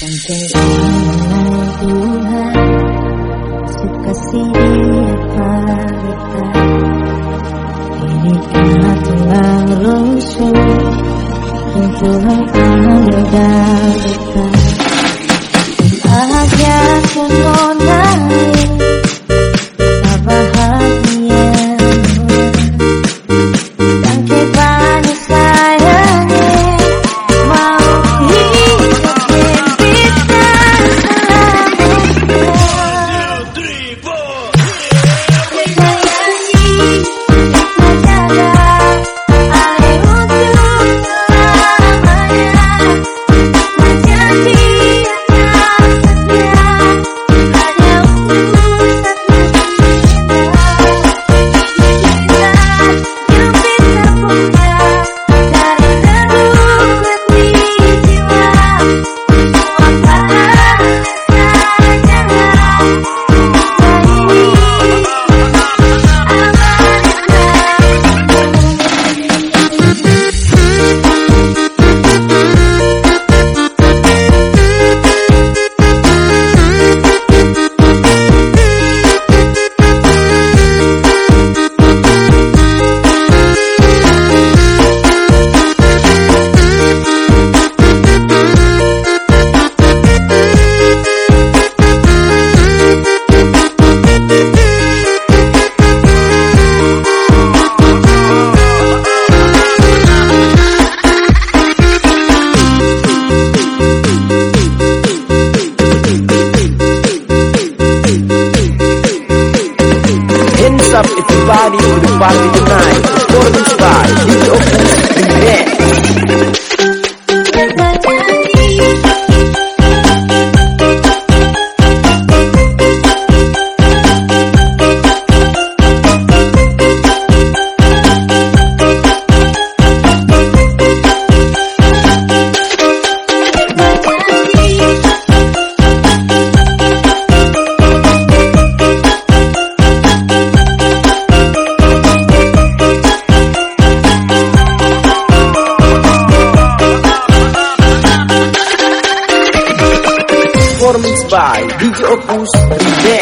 Tuhan suka siapa kita ini karena tulang rusuk untuk ada kita bahagia kuno de opus 10.